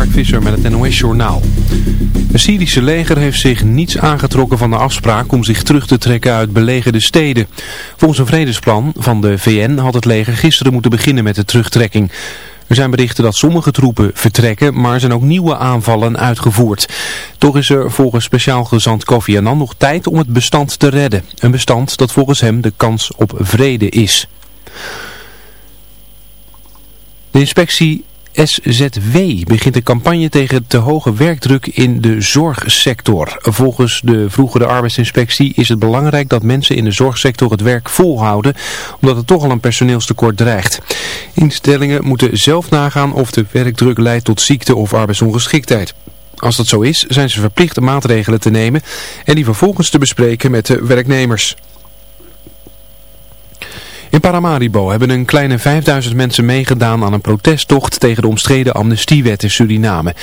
Mark Visser met het NOS-journaal. Het Syrische leger heeft zich niets aangetrokken van de afspraak om zich terug te trekken uit belegerde steden. Volgens een vredesplan van de VN had het leger gisteren moeten beginnen met de terugtrekking. Er zijn berichten dat sommige troepen vertrekken, maar er zijn ook nieuwe aanvallen uitgevoerd. Toch is er volgens speciaal gezant Kofi Annan nog tijd om het bestand te redden. Een bestand dat volgens hem de kans op vrede is. De inspectie SZW begint een campagne tegen te hoge werkdruk in de zorgsector. Volgens de vroegere arbeidsinspectie is het belangrijk dat mensen in de zorgsector het werk volhouden, omdat er toch al een personeelstekort dreigt. Instellingen moeten zelf nagaan of de werkdruk leidt tot ziekte of arbeidsongeschiktheid. Als dat zo is, zijn ze verplicht maatregelen te nemen en die vervolgens te bespreken met de werknemers. In Paramaribo hebben een kleine 5000 mensen meegedaan aan een protesttocht tegen de omstreden amnestiewet in Suriname.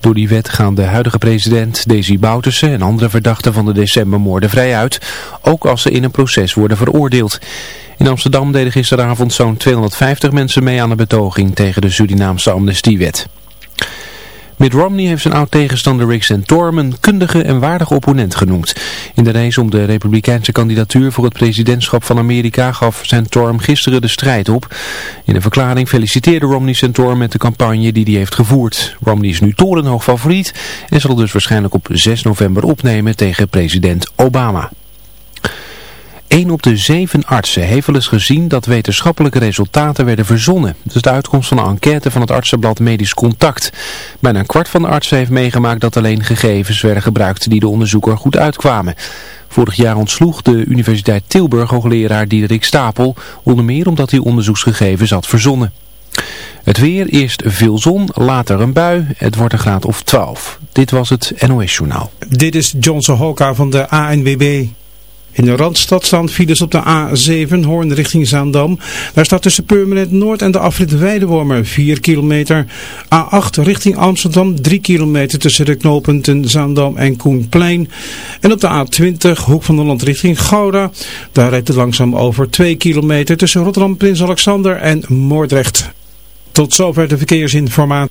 Door die wet gaan de huidige president Desi Bouterse en andere verdachten van de decembermoorden vrij uit, ook als ze in een proces worden veroordeeld. In Amsterdam deden gisteravond zo'n 250 mensen mee aan de betoging tegen de Surinaamse amnestiewet. Mitt Romney heeft zijn oud-tegenstander Rick Santorum een kundige en waardige opponent genoemd. In de race om de republikeinse kandidatuur voor het presidentschap van Amerika gaf Santorum gisteren de strijd op. In een verklaring feliciteerde Romney Santorum met de campagne die hij heeft gevoerd. Romney is nu torenhoog favoriet en zal dus waarschijnlijk op 6 november opnemen tegen president Obama. Een op de zeven artsen heeft wel eens gezien dat wetenschappelijke resultaten werden verzonnen. Dat is de uitkomst van een enquête van het artsenblad Medisch Contact. Bijna een kwart van de artsen heeft meegemaakt dat alleen gegevens werden gebruikt die de onderzoeker goed uitkwamen. Vorig jaar ontsloeg de Universiteit Tilburg hoogleraar Diederik Stapel, onder meer omdat hij onderzoeksgegevens had verzonnen. Het weer, eerst veel zon, later een bui. Het wordt een graad of 12. Dit was het NOS Journaal. Dit is Johnson Hoka van de ANWB. In de Randstad staan files op de A7 Hoorn richting Zaandam. Daar staat tussen Purmerend Noord en de afrit Weidewormer 4 kilometer. A8 richting Amsterdam 3 kilometer tussen de knooppunten Zaandam en Koenplein. En op de A20 Hoek van Holland richting Gouda. Daar rijdt het langzaam over 2 kilometer tussen Rotterdam, Prins Alexander en Moordrecht. Tot zover de verkeersinformatie.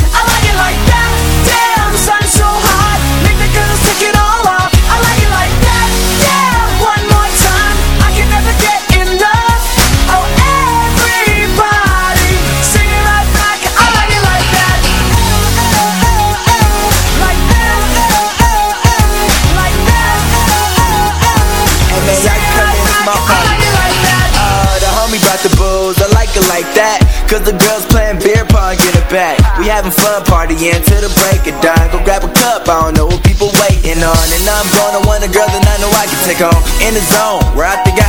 Cause the girls playing beer pong, get it back. We having fun partying till the break of dawn. Go grab a cup, I don't know what people waiting on. And I'm gonna want a girl that I know I can take home. In the zone, where I think I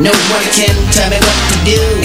No one can tell me what to do.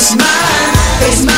It's mine, it's mine,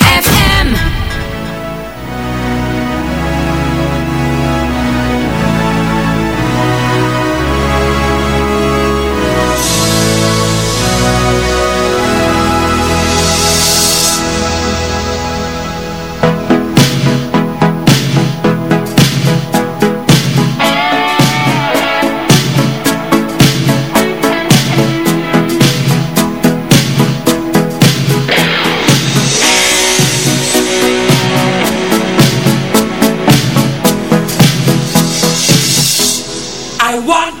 one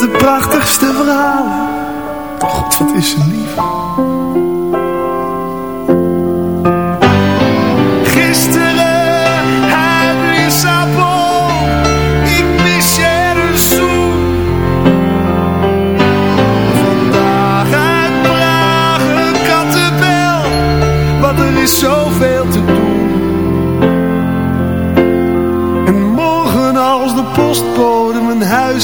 De prachtigste verhalen. God, wat is ze lief.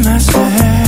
myself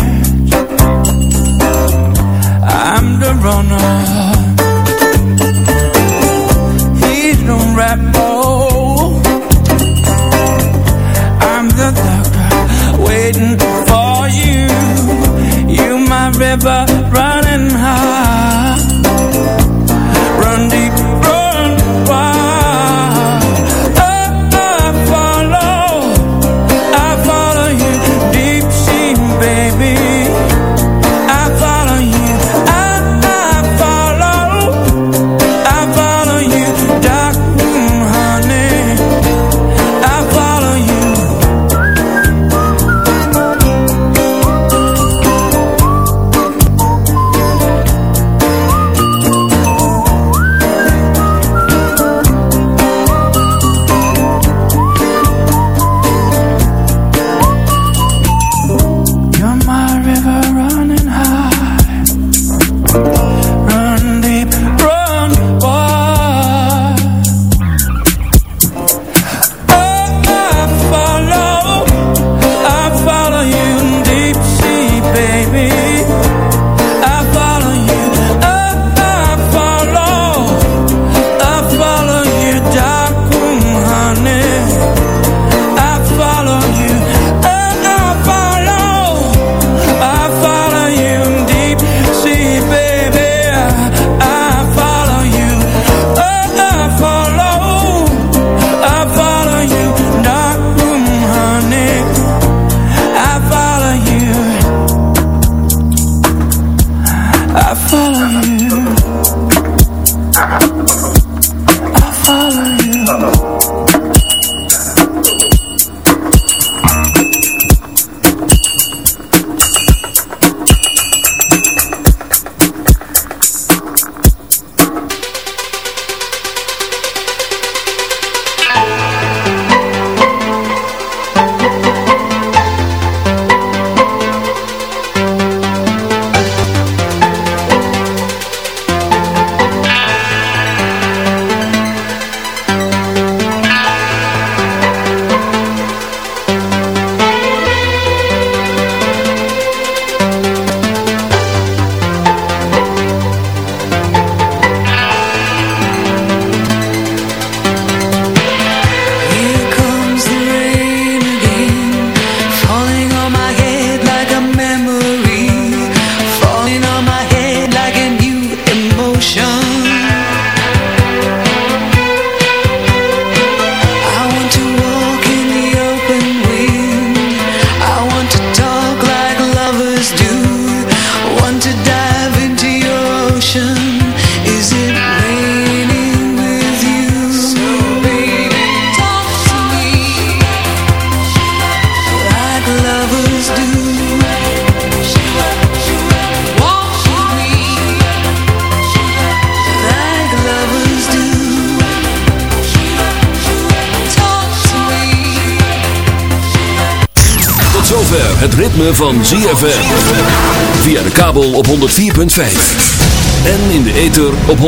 5. En in de ether op 106.9.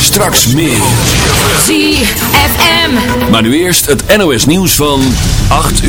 Straks meer. Zie FM. Maar nu eerst het NOS nieuws van 8 uur.